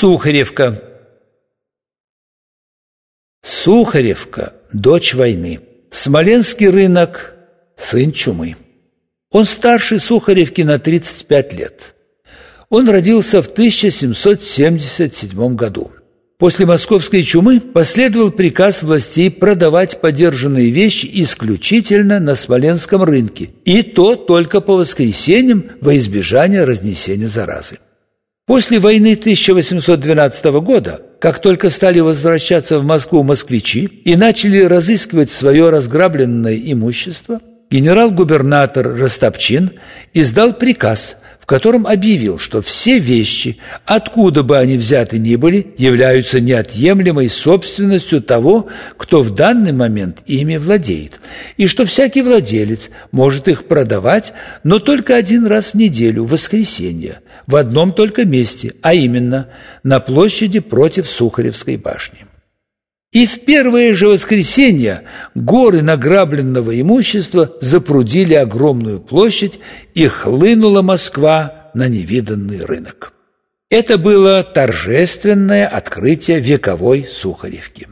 Сухаревка Сухаревка – дочь войны. Смоленский рынок – сын чумы. Он старше Сухаревки на 35 лет. Он родился в 1777 году. После московской чумы последовал приказ властей продавать подержанные вещи исключительно на Смоленском рынке, и то только по воскресеньям во избежание разнесения заразы. После войны 1812 года, как только стали возвращаться в Москву москвичи и начали разыскивать свое разграбленное имущество, генерал-губернатор Ростопчин издал приказ – котором объявил, что все вещи, откуда бы они взяты ни были, являются неотъемлемой собственностью того, кто в данный момент ими владеет, и что всякий владелец может их продавать, но только один раз в неделю, в воскресенье, в одном только месте, а именно на площади против Сухаревской башни. И в первое же воскресенье горы награбленного имущества запрудили огромную площадь, и хлынула Москва на невиданный рынок. Это было торжественное открытие вековой Сухаревки.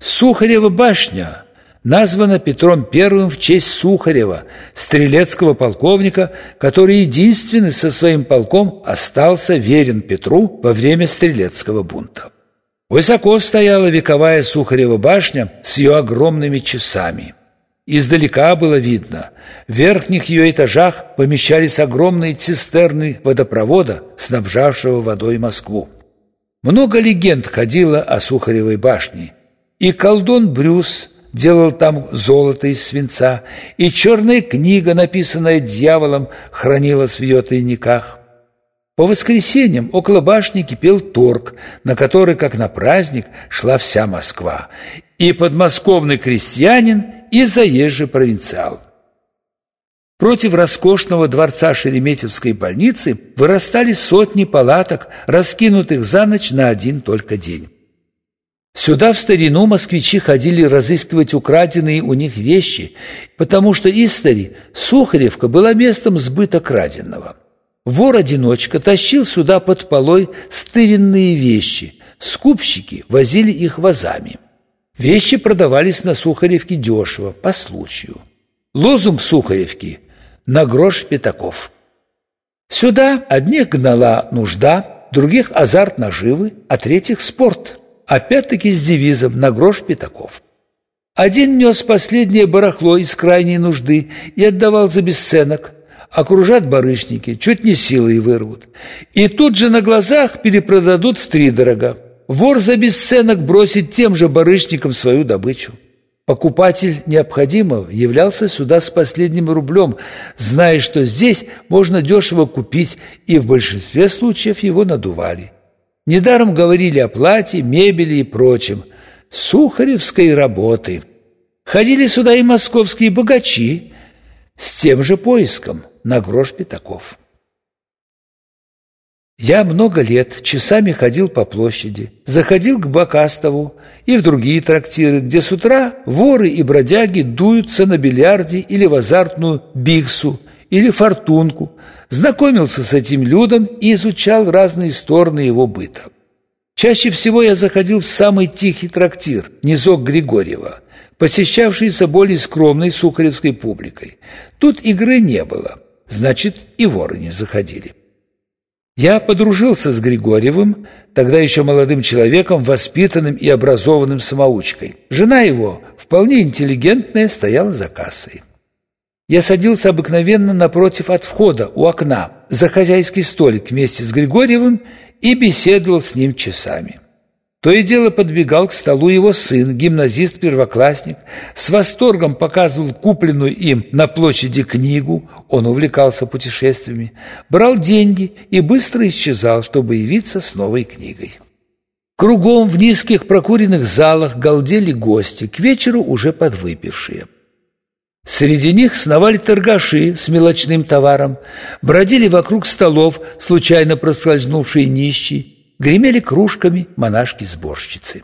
Сухарева башня названа Петром I в честь Сухарева, стрелецкого полковника, который единственный со своим полком остался верен Петру во время стрелецкого бунта. Высоко стояла вековая Сухарева башня с ее огромными часами. Издалека было видно, в верхних ее этажах помещались огромные цистерны водопровода, снабжавшего водой Москву. Много легенд ходило о Сухаревой башне, и колдун Брюс делал там золото из свинца, и черная книга, написанная дьяволом, хранилась в ее тайниках. По воскресеньям около башни кипел торг, на который, как на праздник, шла вся Москва. И подмосковный крестьянин, и заезжий провинциал. Против роскошного дворца Шереметьевской больницы вырастали сотни палаток, раскинутых за ночь на один только день. Сюда в старину москвичи ходили разыскивать украденные у них вещи, потому что истори Сухаревка была местом сбыта краденного. Вор-одиночка тащил сюда под полой стыренные вещи, скупщики возили их вазами. Вещи продавались на Сухаревке дешево, по случаю. Лозунг Сухаревки «На грош пятаков». Сюда одних гнала нужда, других азарт наживы, а третьих спорт. Опять-таки с девизом «На грош пятаков». Один нес последнее барахло из крайней нужды и отдавал за бесценок – окружат барышники, чуть не силой вырвут. И тут же на глазах перепродадут в три дорога. Вор за бесценок бросит тем же барышникам свою добычу. Покупатель необходимого являлся сюда с последним рублем, зная, что здесь можно дешево купить, и в большинстве случаев его надували. Недаром говорили о плате, мебели и прочем. Сухаревской работы. Ходили сюда и московские богачи с тем же поиском на грош пятаков. Я много лет часами ходил по площади, заходил к Бакастову и в другие трактиры, где с утра воры и бродяги дуются на бильярде или в азартную биксу или фортунку, знакомился с этим людом и изучал разные стороны его быта. Чаще всего я заходил в самый тихий трактир, низок Григорьева, посещавшийся более скромной сухаревской публикой. Тут игры не было – значит, и воры не заходили. Я подружился с Григорьевым, тогда еще молодым человеком, воспитанным и образованным самоучкой. Жена его, вполне интеллигентная, стояла за кассой. Я садился обыкновенно напротив от входа, у окна, за хозяйский столик вместе с Григорьевым и беседовал с ним часами. То и дело подбегал к столу его сын, гимназист-первоклассник, с восторгом показывал купленную им на площади книгу, он увлекался путешествиями, брал деньги и быстро исчезал, чтобы явиться с новой книгой. Кругом в низких прокуренных залах галдели гости, к вечеру уже подвыпившие. Среди них сновали торгаши с мелочным товаром, бродили вокруг столов, случайно проскользнувшие нищие, гремели кружками монашки-сборщицы.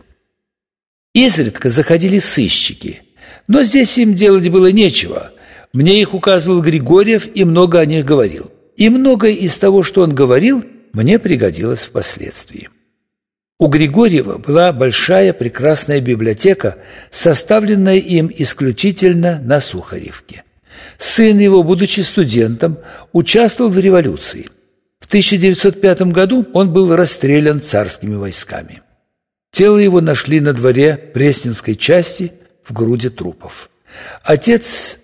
Изредка заходили сыщики, но здесь им делать было нечего. Мне их указывал Григорьев и много о них говорил. И многое из того, что он говорил, мне пригодилось впоследствии. У Григорьева была большая прекрасная библиотека, составленная им исключительно на Сухаревке. Сын его, будучи студентом, участвовал в революции. В 1905 году он был расстрелян царскими войсками. Тело его нашли на дворе Пресненской части в груди трупов. Отец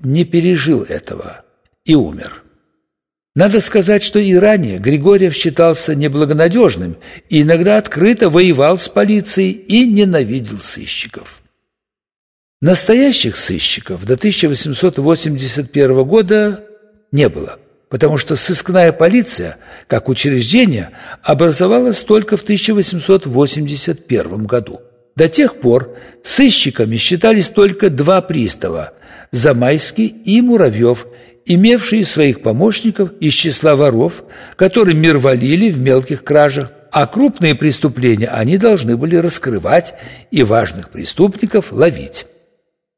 не пережил этого и умер. Надо сказать, что и ранее Григорьев считался неблагонадежным и иногда открыто воевал с полицией и ненавидел сыщиков. Настоящих сыщиков до 1881 года не было, потому что сыскная полиция, как учреждение, образовалась только в 1881 году. До тех пор сыщиками считались только два пристава – Замайский и Муравьев – имевшие своих помощников из числа воров, которые мирвалили в мелких кражах, а крупные преступления они должны были раскрывать и важных преступников ловить.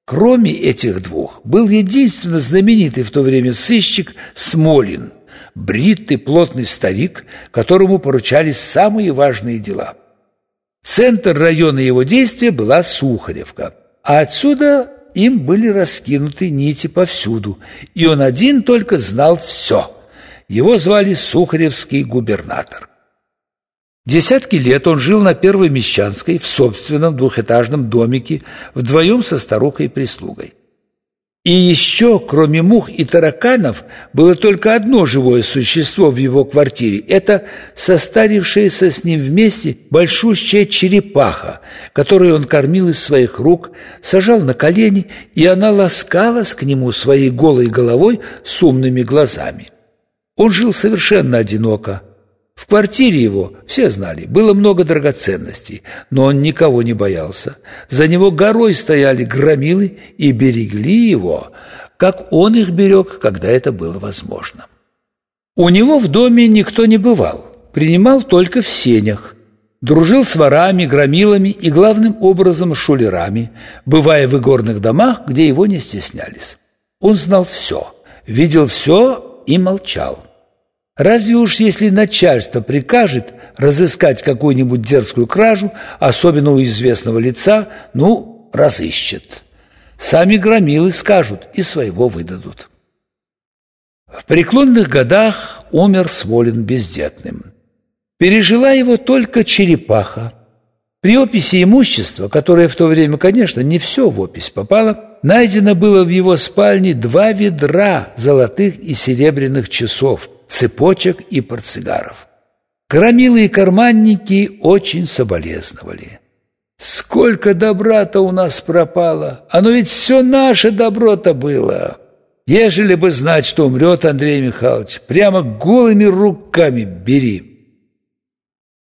Кроме этих двух, был единственно знаменитый в то время сыщик Смолин, бритый плотный старик, которому поручались самые важные дела. Центр района его действия была Сухаревка, а отсюда им были раскинуты нити повсюду, и он один только знал все. Его звали Сухаревский губернатор. Десятки лет он жил на Первой Мещанской в собственном двухэтажном домике вдвоем со старухой прислугой. И еще, кроме мух и тараканов, было только одно живое существо в его квартире. Это состарившаяся с ним вместе большущая черепаха, которую он кормил из своих рук, сажал на колени, и она ласкалась к нему своей голой головой с умными глазами. Он жил совершенно одиноко, в квартире его, все знали, было много драгоценностей, но он никого не боялся. За него горой стояли громилы и берегли его, как он их берег, когда это было возможно. У него в доме никто не бывал, принимал только в сенях. Дружил с ворами, громилами и, главным образом, шулерами, бывая в игорных домах, где его не стеснялись. Он знал все, видел все и молчал. Разве уж если начальство прикажет разыскать какую-нибудь дерзкую кражу, особенно у известного лица, ну, разыщет. Сами громилы скажут и своего выдадут. В преклонных годах умер Смолин бездетным. Пережила его только черепаха. При описи имущества, которое в то время, конечно, не все в опись попало, найдено было в его спальне два ведра золотых и серебряных часов – цепочек и портсигаров. Крамилы и карманники очень соболезновали. Сколько добра-то у нас пропало! Оно ведь все наше добро-то было! Ежели бы знать, что умрет Андрей Михайлович, прямо голыми руками бери!»